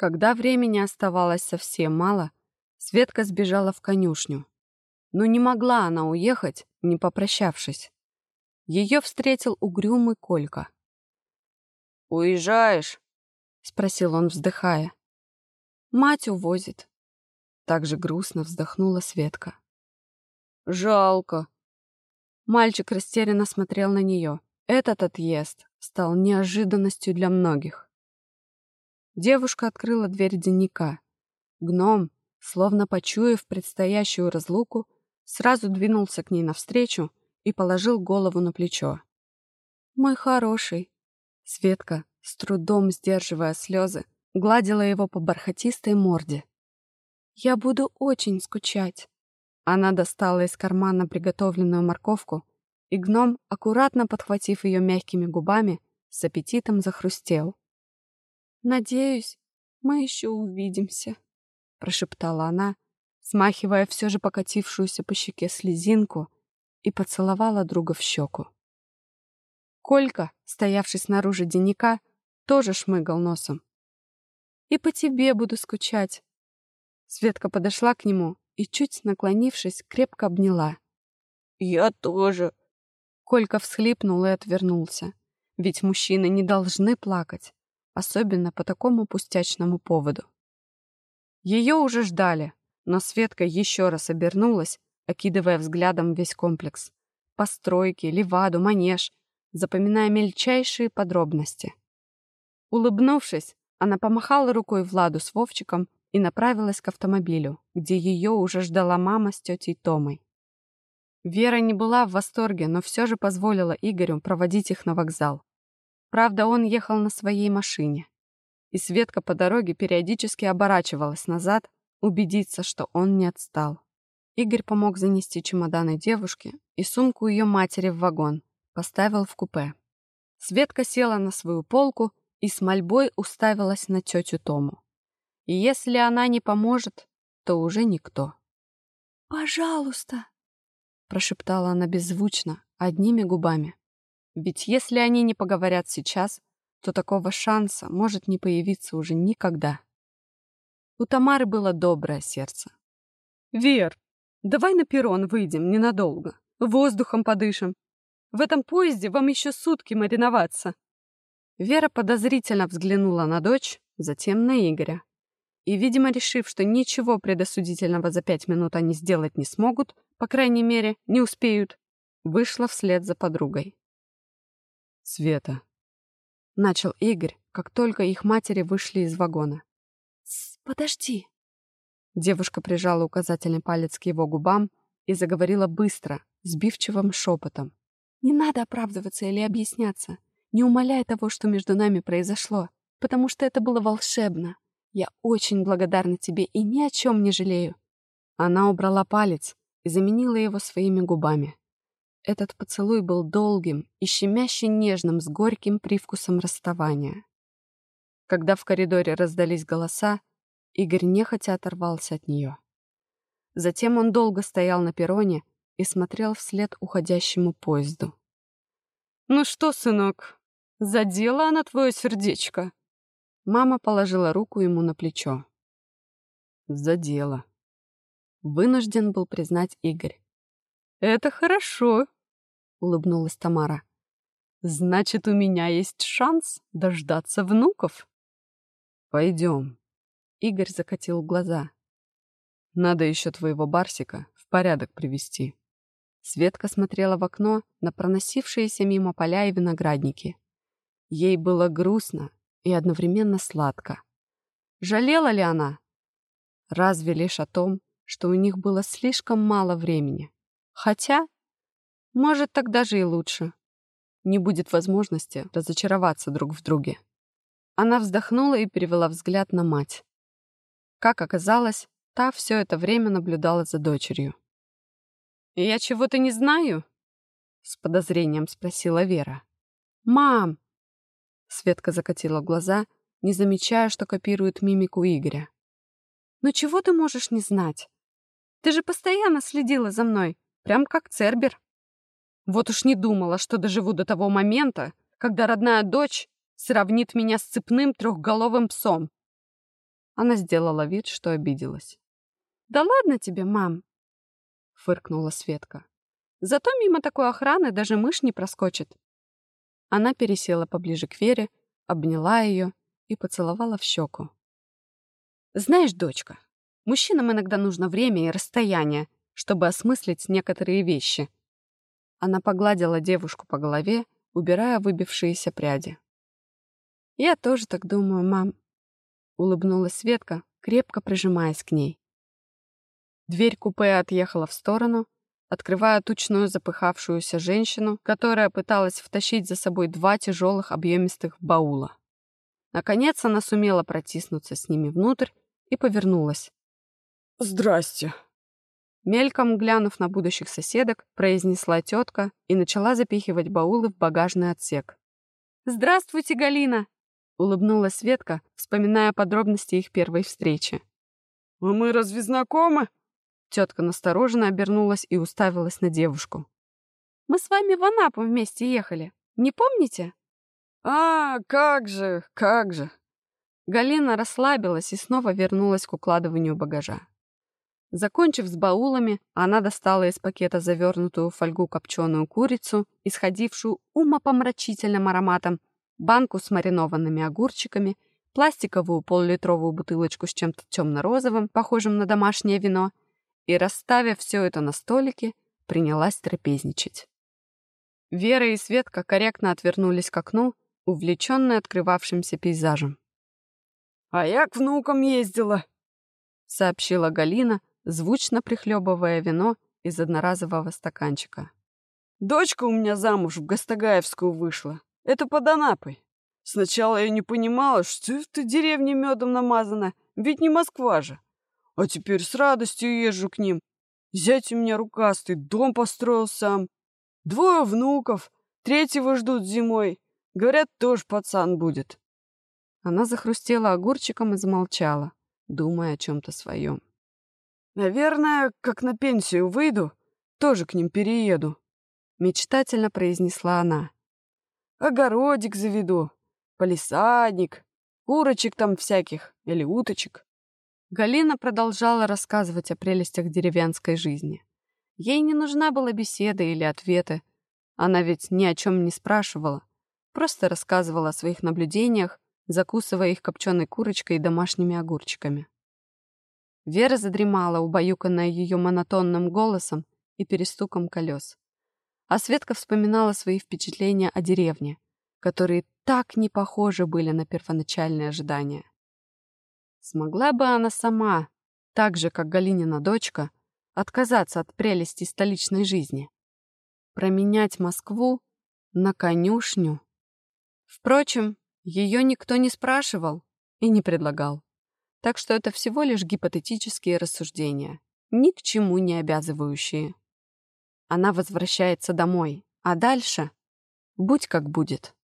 Когда времени оставалось совсем мало, Светка сбежала в конюшню. Но не могла она уехать, не попрощавшись. Ее встретил угрюмый Колька. «Уезжаешь?» — спросил он, вздыхая. «Мать увозит». Так же грустно вздохнула Светка. «Жалко». Мальчик растерянно смотрел на нее. Этот отъезд стал неожиданностью для многих. Девушка открыла дверь денника. Гном, словно почуяв предстоящую разлуку, сразу двинулся к ней навстречу и положил голову на плечо. «Мой хороший!» Светка, с трудом сдерживая слезы, гладила его по бархатистой морде. «Я буду очень скучать». Она достала из кармана приготовленную морковку, и гном, аккуратно подхватив ее мягкими губами, с аппетитом захрустел. «Надеюсь, мы еще увидимся», — прошептала она, смахивая все же покатившуюся по щеке слезинку, и поцеловала друга в щеку. Колька, стоявший снаружи денника, тоже шмыгал носом. «И по тебе буду скучать». Светка подошла к нему и, чуть наклонившись, крепко обняла. «Я тоже». Колька всхлипнул и отвернулся. Ведь мужчины не должны плакать особенно по такому пустячному поводу. Ее уже ждали, но Светка еще раз обернулась, окидывая взглядом весь комплекс. Постройки, ливаду, манеж, запоминая мельчайшие подробности. Улыбнувшись, она помахала рукой Владу с Вовчиком и направилась к автомобилю, где ее уже ждала мама с тетей Томой. Вера не была в восторге, но все же позволила Игорю проводить их на вокзал. Правда, он ехал на своей машине. И Светка по дороге периодически оборачивалась назад, убедиться, что он не отстал. Игорь помог занести чемоданы девушке и сумку ее матери в вагон, поставил в купе. Светка села на свою полку и с мольбой уставилась на тетю Тому. И если она не поможет, то уже никто. «Пожалуйста!» — прошептала она беззвучно, одними губами. Ведь если они не поговорят сейчас, то такого шанса может не появиться уже никогда. У Тамары было доброе сердце. «Вер, давай на перрон выйдем ненадолго, воздухом подышим. В этом поезде вам еще сутки мариноваться». Вера подозрительно взглянула на дочь, затем на Игоря. И, видимо, решив, что ничего предосудительного за пять минут они сделать не смогут, по крайней мере, не успеют, вышла вслед за подругой. Света. Начал Игорь, как только их матери вышли из вагона. «Подожди». Девушка прижала указательный палец к его губам и заговорила быстро, сбивчивым шепотом. «Не надо оправдываться или объясняться. Не умоляй того, что между нами произошло, потому что это было волшебно. Я очень благодарна тебе и ни о чем не жалею». Она убрала палец и заменила его своими губами. Этот поцелуй был долгим и щемяще нежным с горьким привкусом расставания. Когда в коридоре раздались голоса, Игорь нехотя оторвался от нее. Затем он долго стоял на перроне и смотрел вслед уходящему поезду. «Ну что, сынок, задела она твое сердечко?» Мама положила руку ему на плечо. «Задела», — вынужден был признать Игорь. «Это хорошо», — улыбнулась Тамара. «Значит, у меня есть шанс дождаться внуков». «Пойдем». Игорь закатил глаза. «Надо еще твоего Барсика в порядок привести». Светка смотрела в окно на проносившиеся мимо поля и виноградники. Ей было грустно и одновременно сладко. Жалела ли она? Разве лишь о том, что у них было слишком мало времени. Хотя, может, так даже и лучше. Не будет возможности разочароваться друг в друге. Она вздохнула и перевела взгляд на мать. Как оказалось, та все это время наблюдала за дочерью. «Я чего-то не знаю?» — с подозрением спросила Вера. «Мам!» Светка закатила глаза, не замечая, что копирует мимику Игоря. «Ну чего ты можешь не знать? Ты же постоянно следила за мной, Прям как Цербер. Вот уж не думала, что доживу до того момента, когда родная дочь сравнит меня с цепным трехголовым псом. Она сделала вид, что обиделась. «Да ладно тебе, мам!» — фыркнула Светка. «Зато мимо такой охраны даже мышь не проскочит». Она пересела поближе к Вере, обняла ее и поцеловала в щеку. «Знаешь, дочка, мужчинам иногда нужно время и расстояние, чтобы осмыслить некоторые вещи». Она погладила девушку по голове, убирая выбившиеся пряди. «Я тоже так думаю, мам», — улыбнулась Светка, крепко прижимаясь к ней. Дверь купе отъехала в сторону, открывая тучную запыхавшуюся женщину, которая пыталась втащить за собой два тяжелых объемистых баула. Наконец она сумела протиснуться с ними внутрь и повернулась. «Здрасте!» Мельком глянув на будущих соседок, произнесла тетка и начала запихивать баулы в багажный отсек. «Здравствуйте, Галина!» — улыбнулась Светка, вспоминая подробности их первой встречи. «А мы разве знакомы?» Тетка настороженно обернулась и уставилась на девушку. «Мы с вами в Анапу вместе ехали. Не помните?» «А, как же, как же!» Галина расслабилась и снова вернулась к укладыванию багажа. Закончив с баулами, она достала из пакета завернутую в фольгу копченую курицу, исходившую умопомрачительным ароматом, банку с маринованными огурчиками, пластиковую полулитровую бутылочку с чем-то темно-розовым, похожим на домашнее вино, и, расставив все это на столике, принялась трапезничать. Вера и Светка корректно отвернулись к окну, увлеченные открывавшимся пейзажем. «А я к внукам ездила», — сообщила Галина, звучно прихлебывая вино из одноразового стаканчика. «Дочка у меня замуж в Гастагаевскую вышла. Это под Анапой. Сначала я не понимала, что это деревня медом намазана, ведь не Москва же. А теперь с радостью езжу к ним. Зять у меня рукастый, дом построил сам. Двое внуков, третьего ждут зимой. Говорят, тоже пацан будет». Она захрустела огурчиком и замолчала, думая о чем-то своем. Наверное, как на пенсию выйду, тоже к ним перееду. Мечтательно произнесла она. Огородик заведу, полисадник, курочек там всяких или уточек. Галина продолжала рассказывать о прелестях деревенской жизни. Ей не нужна была беседа или ответы. Она ведь ни о чем не спрашивала, просто рассказывала о своих наблюдениях, закусывая их копченой курочкой и домашними огурчиками. Вера задремала, убаюканная ее монотонным голосом и перестуком колес. А Светка вспоминала свои впечатления о деревне, которые так не похожи были на первоначальные ожидания. Смогла бы она сама, так же, как Галинина дочка, отказаться от прелести столичной жизни? Променять Москву на конюшню? Впрочем, ее никто не спрашивал и не предлагал. Так что это всего лишь гипотетические рассуждения, ни к чему не обязывающие. Она возвращается домой, а дальше будь как будет.